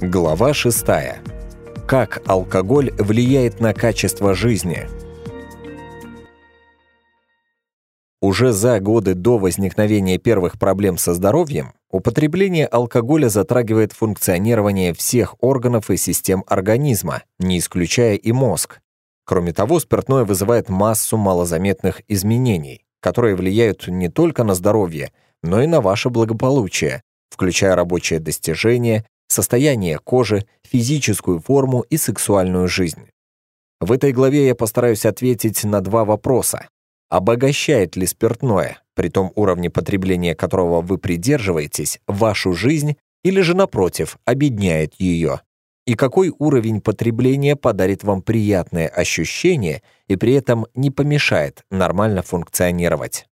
Глава 6. Как алкоголь влияет на качество жизни? Уже за годы до возникновения первых проблем со здоровьем употребление алкоголя затрагивает функционирование всех органов и систем организма, не исключая и мозг. Кроме того, спиртное вызывает массу малозаметных изменений, которые влияют не только на здоровье, но и на ваше благополучие, включая рабочие достижения, состояние кожи, физическую форму и сексуальную жизнь. В этой главе я постараюсь ответить на два вопроса. Обогащает ли спиртное, при том уровне потребления которого вы придерживаетесь, вашу жизнь или же, напротив, обедняет ее? И какой уровень потребления подарит вам приятное ощущение и при этом не помешает нормально функционировать?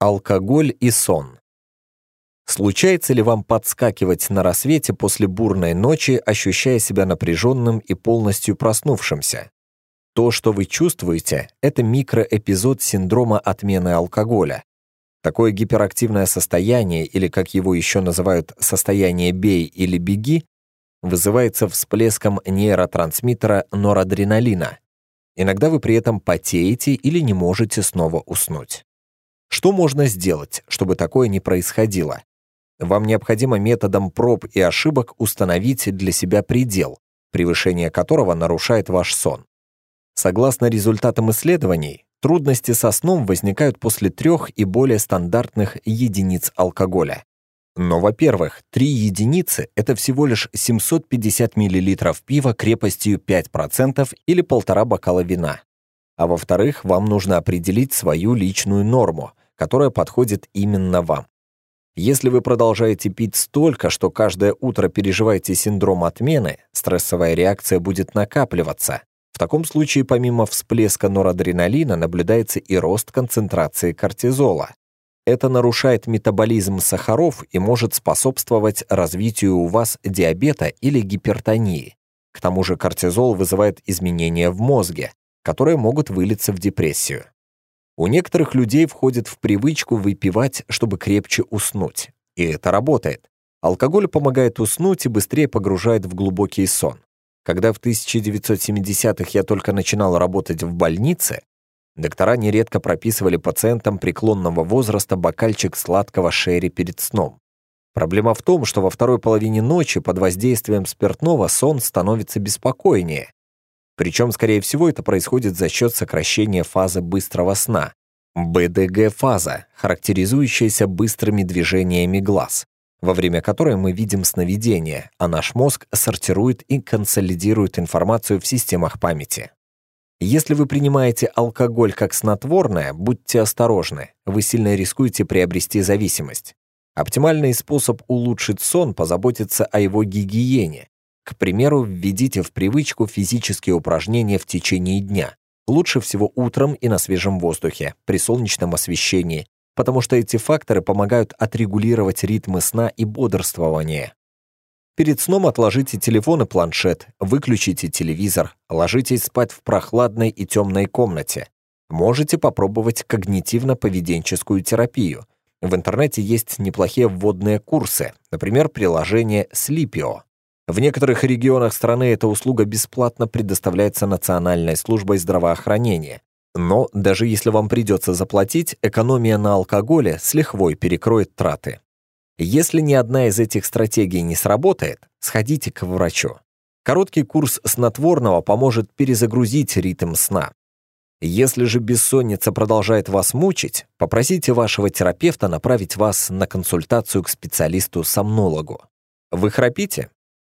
Алкоголь и сон. Случается ли вам подскакивать на рассвете после бурной ночи, ощущая себя напряженным и полностью проснувшимся? То, что вы чувствуете, это микроэпизод синдрома отмены алкоголя. Такое гиперактивное состояние, или как его еще называют состояние «бей» или «беги», вызывается всплеском нейротрансмиттера норадреналина. Иногда вы при этом потеете или не можете снова уснуть. Что можно сделать, чтобы такое не происходило? вам необходимо методом проб и ошибок установить для себя предел, превышение которого нарушает ваш сон. Согласно результатам исследований, трудности со сном возникают после трех и более стандартных единиц алкоголя. Но, во-первых, 3 единицы – это всего лишь 750 мл пива крепостью 5% или полтора бокала вина. А во-вторых, вам нужно определить свою личную норму, которая подходит именно вам. Если вы продолжаете пить столько, что каждое утро переживаете синдром отмены, стрессовая реакция будет накапливаться. В таком случае помимо всплеска норадреналина наблюдается и рост концентрации кортизола. Это нарушает метаболизм сахаров и может способствовать развитию у вас диабета или гипертонии. К тому же кортизол вызывает изменения в мозге, которые могут вылиться в депрессию. У некоторых людей входит в привычку выпивать, чтобы крепче уснуть. И это работает. Алкоголь помогает уснуть и быстрее погружает в глубокий сон. Когда в 1970-х я только начинал работать в больнице, доктора нередко прописывали пациентам преклонного возраста бокальчик сладкого шерри перед сном. Проблема в том, что во второй половине ночи под воздействием спиртного сон становится беспокойнее, причем, скорее всего, это происходит за счет сокращения фазы быстрого сна. БДГ-фаза, характеризующаяся быстрыми движениями глаз, во время которой мы видим сновидение, а наш мозг сортирует и консолидирует информацию в системах памяти. Если вы принимаете алкоголь как снотворное, будьте осторожны, вы сильно рискуете приобрести зависимость. Оптимальный способ улучшить сон – позаботиться о его гигиене, к примеру, введите в привычку физические упражнения в течение дня. Лучше всего утром и на свежем воздухе, при солнечном освещении, потому что эти факторы помогают отрегулировать ритмы сна и бодрствования. Перед сном отложите телефон и планшет, выключите телевизор, ложитесь спать в прохладной и темной комнате. Можете попробовать когнитивно-поведенческую терапию. В интернете есть неплохие вводные курсы, например, приложение Sleepio. В некоторых регионах страны эта услуга бесплатно предоставляется Национальной службой здравоохранения. Но даже если вам придется заплатить, экономия на алкоголе с лихвой перекроет траты. Если ни одна из этих стратегий не сработает, сходите к врачу. Короткий курс снотворного поможет перезагрузить ритм сна. Если же бессонница продолжает вас мучить, попросите вашего терапевта направить вас на консультацию к специалисту-сомнологу. Вы храпите?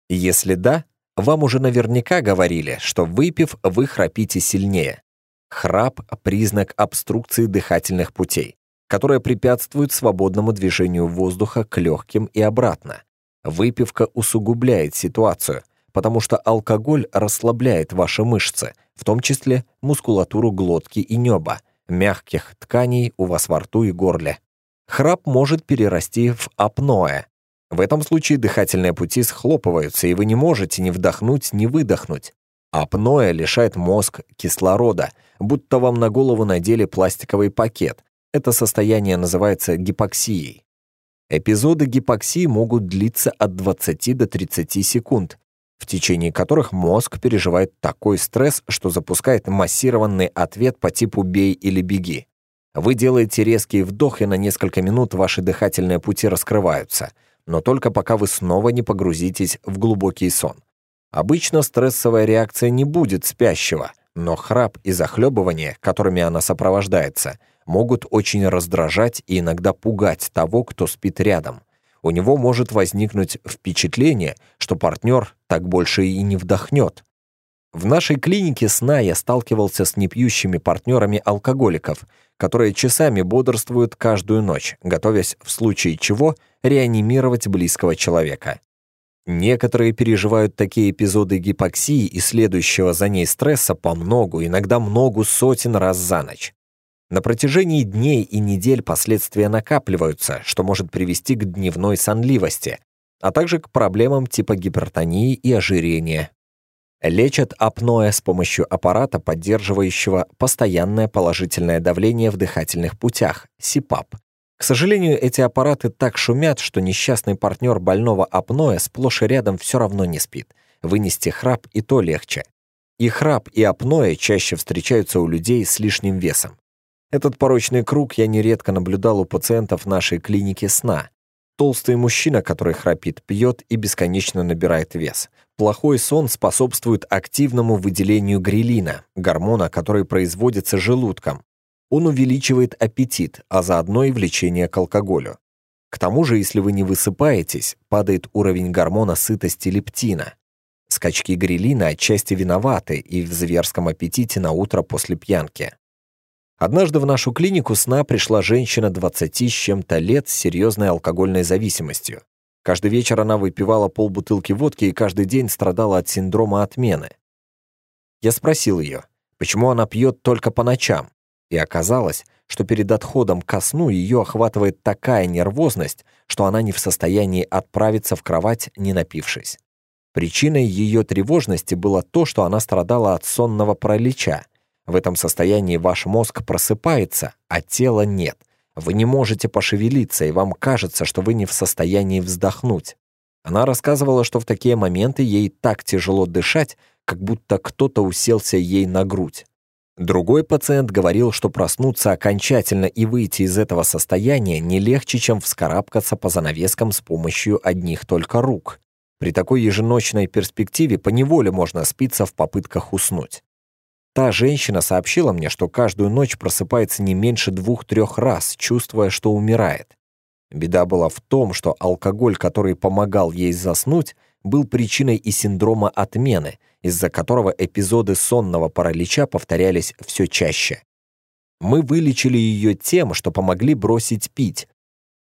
Если да, вам уже наверняка говорили, что выпив, вы храпите сильнее. Храп — признак обструкции дыхательных путей, которая препятствует свободному движению воздуха к легким и обратно. Выпивка усугубляет ситуацию, потому что алкоголь расслабляет ваши мышцы, в том числе мускулатуру глотки и неба, мягких тканей у вас во рту и горле. Храп может перерасти в апноэ, в этом случае дыхательные пути схлопываются, и вы не можете ни вдохнуть, ни выдохнуть. Апноэ лишает мозг кислорода, будто вам на голову надели пластиковый пакет. Это состояние называется гипоксией. Эпизоды гипоксии могут длиться от 20 до 30 секунд, в течение которых мозг переживает такой стресс, что запускает массированный ответ по типу «бей или беги». Вы делаете резкий вдох, и на несколько минут ваши дыхательные пути раскрываются – но только пока вы снова не погрузитесь в глубокий сон. Обычно стрессовая реакция не будет спящего, но храп и захлебывание, которыми она сопровождается, могут очень раздражать и иногда пугать того, кто спит рядом. У него может возникнуть впечатление, что партнер так больше и не вдохнет. В нашей клинике сна я сталкивался с непьющими партнерами алкоголиков, которые часами бодрствуют каждую ночь, готовясь в случае чего реанимировать близкого человека. Некоторые переживают такие эпизоды гипоксии и следующего за ней стресса по многу, иногда многу сотен раз за ночь. На протяжении дней и недель последствия накапливаются, что может привести к дневной сонливости, а также к проблемам типа гипертонии и ожирения, лечат апноэ с помощью аппарата, поддерживающего постоянное положительное давление в дыхательных путях – СИПАП. К сожалению, эти аппараты так шумят, что несчастный партнер больного апноэ сплошь и рядом все равно не спит. Вынести храп и то легче. И храп, и апноэ чаще встречаются у людей с лишним весом. Этот порочный круг я нередко наблюдал у пациентов нашей клиники сна – Толстый мужчина, который храпит, пьет и бесконечно набирает вес. Плохой сон способствует активному выделению грелина, гормона, который производится желудком. Он увеличивает аппетит, а заодно и влечение к алкоголю. К тому же, если вы не высыпаетесь, падает уровень гормона сытости лептина. Скачки грелина отчасти виноваты и в зверском аппетите на утро после пьянки. Однажды в нашу клинику сна пришла женщина 20 с чем-то лет с серьезной алкогольной зависимостью. Каждый вечер она выпивала полбутылки водки и каждый день страдала от синдрома отмены. Я спросил ее, почему она пьет только по ночам, и оказалось, что перед отходом ко сну ее охватывает такая нервозность, что она не в состоянии отправиться в кровать, не напившись. Причиной ее тревожности было то, что она страдала от сонного паралича. В этом состоянии ваш мозг просыпается, а тела нет. Вы не можете пошевелиться, и вам кажется, что вы не в состоянии вздохнуть. Она рассказывала, что в такие моменты ей так тяжело дышать, как будто кто-то уселся ей на грудь. Другой пациент говорил, что проснуться окончательно и выйти из этого состояния не легче, чем вскарабкаться по занавескам с помощью одних только рук. При такой еженочной перспективе поневоле можно спиться в попытках уснуть. Та женщина сообщила мне, что каждую ночь просыпается не меньше двух-трех раз, чувствуя, что умирает. Беда была в том, что алкоголь, который помогал ей заснуть, был причиной и синдрома отмены, из-за которого эпизоды сонного паралича повторялись все чаще. Мы вылечили ее тем, что помогли бросить пить,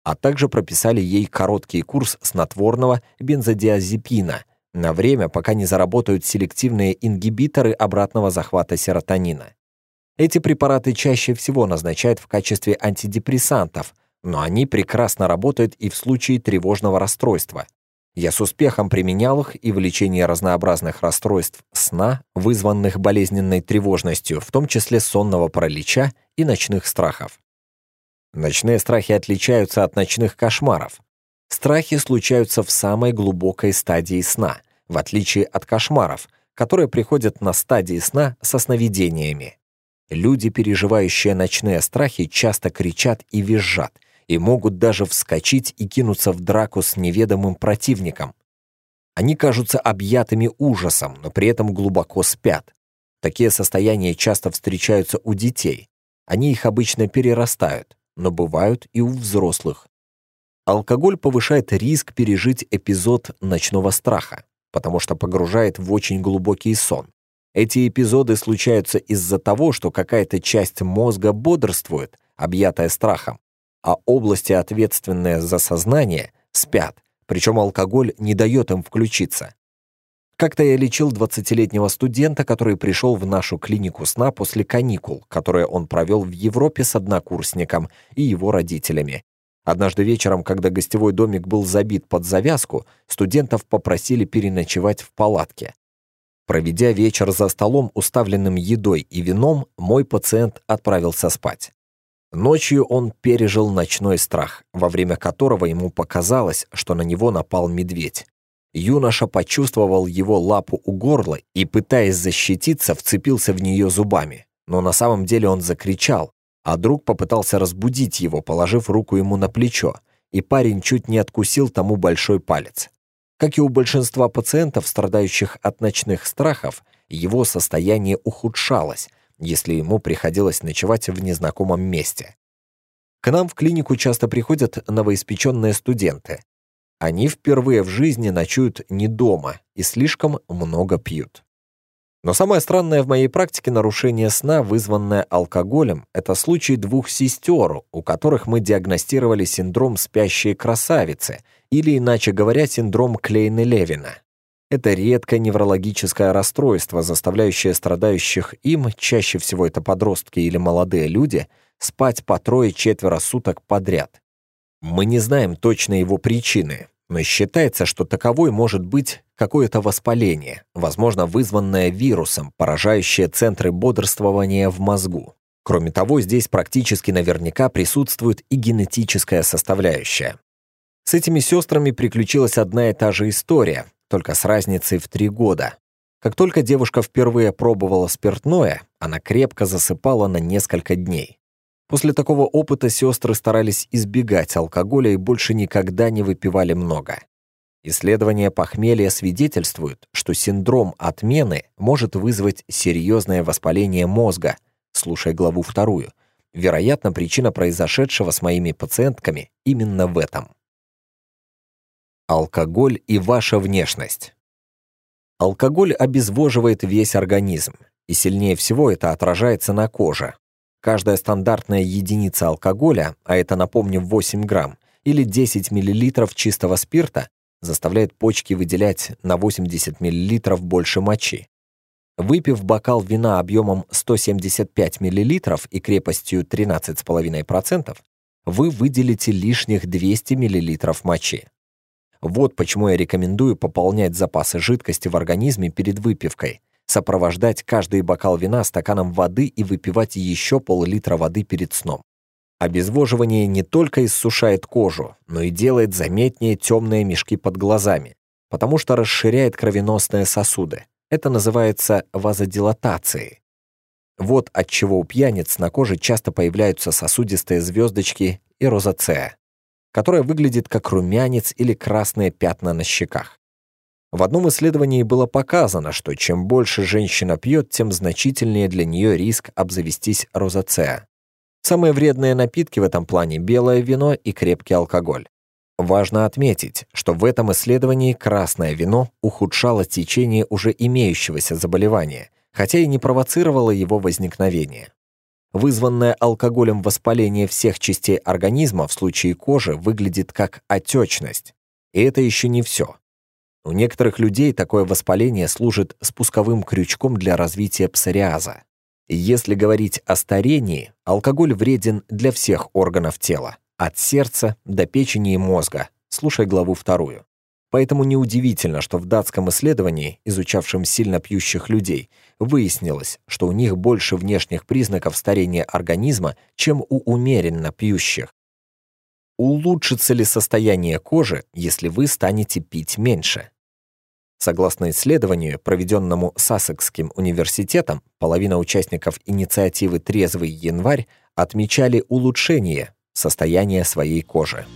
а также прописали ей короткий курс снотворного бензодиазепина – на время, пока не заработают селективные ингибиторы обратного захвата серотонина. Эти препараты чаще всего назначают в качестве антидепрессантов, но они прекрасно работают и в случае тревожного расстройства. Я с успехом применял их и в лечении разнообразных расстройств сна, вызванных болезненной тревожностью, в том числе сонного паралича и ночных страхов. Ночные страхи отличаются от ночных кошмаров. Страхи случаются в самой глубокой стадии сна в отличие от кошмаров, которые приходят на стадии сна со сновидениями. Люди, переживающие ночные страхи, часто кричат и визжат, и могут даже вскочить и кинуться в драку с неведомым противником. Они кажутся объятыми ужасом, но при этом глубоко спят. Такие состояния часто встречаются у детей. Они их обычно перерастают, но бывают и у взрослых. Алкоголь повышает риск пережить эпизод ночного страха потому что погружает в очень глубокий сон. Эти эпизоды случаются из-за того, что какая-то часть мозга бодрствует, объятая страхом, а области, ответственные за сознание, спят, причем алкоголь не дает им включиться. Как-то я лечил 20-летнего студента, который пришел в нашу клинику сна после каникул, которые он провел в Европе с однокурсником и его родителями, Однажды вечером, когда гостевой домик был забит под завязку, студентов попросили переночевать в палатке. Проведя вечер за столом, уставленным едой и вином, мой пациент отправился спать. Ночью он пережил ночной страх, во время которого ему показалось, что на него напал медведь. Юноша почувствовал его лапу у горла и, пытаясь защититься, вцепился в нее зубами. Но на самом деле он закричал, а друг попытался разбудить его, положив руку ему на плечо, и парень чуть не откусил тому большой палец. Как и у большинства пациентов, страдающих от ночных страхов, его состояние ухудшалось, если ему приходилось ночевать в незнакомом месте. К нам в клинику часто приходят новоиспеченные студенты. Они впервые в жизни ночуют не дома и слишком много пьют. Но самое странное в моей практике нарушение сна, вызванное алкоголем, это случай двух сестер, у которых мы диагностировали синдром спящей красавицы, или, иначе говоря, синдром Клейна-Левина. Это редкое неврологическое расстройство, заставляющее страдающих им, чаще всего это подростки или молодые люди, спать по трое-четверо суток подряд. Мы не знаем точно его причины, Э, считается, что таковой может быть какое-то воспаление, возможно, вызванное вирусом, поражающее центры бодрствования в мозгу. Кроме того, здесь практически наверняка присутствует и генетическая составляющая. С этими сестрами приключилась одна и та же история, только с разницей в три года. Как только девушка впервые пробовала спиртное, она крепко засыпала на несколько дней. После такого опыта сестры старались избегать алкоголя и больше никогда не выпивали много. Исследования похмелья свидетельствуют, что синдром отмены может вызвать серьезное воспаление мозга, слушай главу вторую. Вероятно, причина произошедшего с моими пациентками именно в этом. Алкоголь и ваша внешность. Алкоголь обезвоживает весь организм, и сильнее всего это отражается на коже, Каждая стандартная единица алкоголя, а это, напомню, 8 грамм, или 10 мл чистого спирта, заставляет почки выделять на 80 мл больше мочи. Выпив бокал вина объемом 175 мл и крепостью 13,5%, вы выделите лишних 200 мл мочи. Вот почему я рекомендую пополнять запасы жидкости в организме перед выпивкой, сопровождать каждый бокал вина стаканом воды и выпивать еще пол-литра воды перед сном. Обезвоживание не только иссушает кожу, но и делает заметнее темные мешки под глазами, потому что расширяет кровеносные сосуды. Это называется вазодилатацией. Вот от чего у пьяниц на коже часто появляются сосудистые звездочки и розоцея, которая выглядит как румянец или красные пятна на щеках. В одном исследовании было показано, что чем больше женщина пьет, тем значительнее для нее риск обзавестись розацеа. Самые вредные напитки в этом плане – белое вино и крепкий алкоголь. Важно отметить, что в этом исследовании красное вино ухудшало течение уже имеющегося заболевания, хотя и не провоцировало его возникновение. Вызванное алкоголем воспаление всех частей организма в случае кожи выглядит как отечность. И это еще не все. У некоторых людей такое воспаление служит спусковым крючком для развития псориаза. Если говорить о старении, алкоголь вреден для всех органов тела, от сердца до печени и мозга, слушай главу вторую. Поэтому неудивительно, что в датском исследовании, изучавшем сильно пьющих людей, выяснилось, что у них больше внешних признаков старения организма, чем у умеренно пьющих. Улучшится ли состояние кожи, если вы станете пить меньше? Согласно исследованию, проведенному Сассекским университетом, половина участников инициативы «Трезвый январь» отмечали улучшение состояния своей кожи.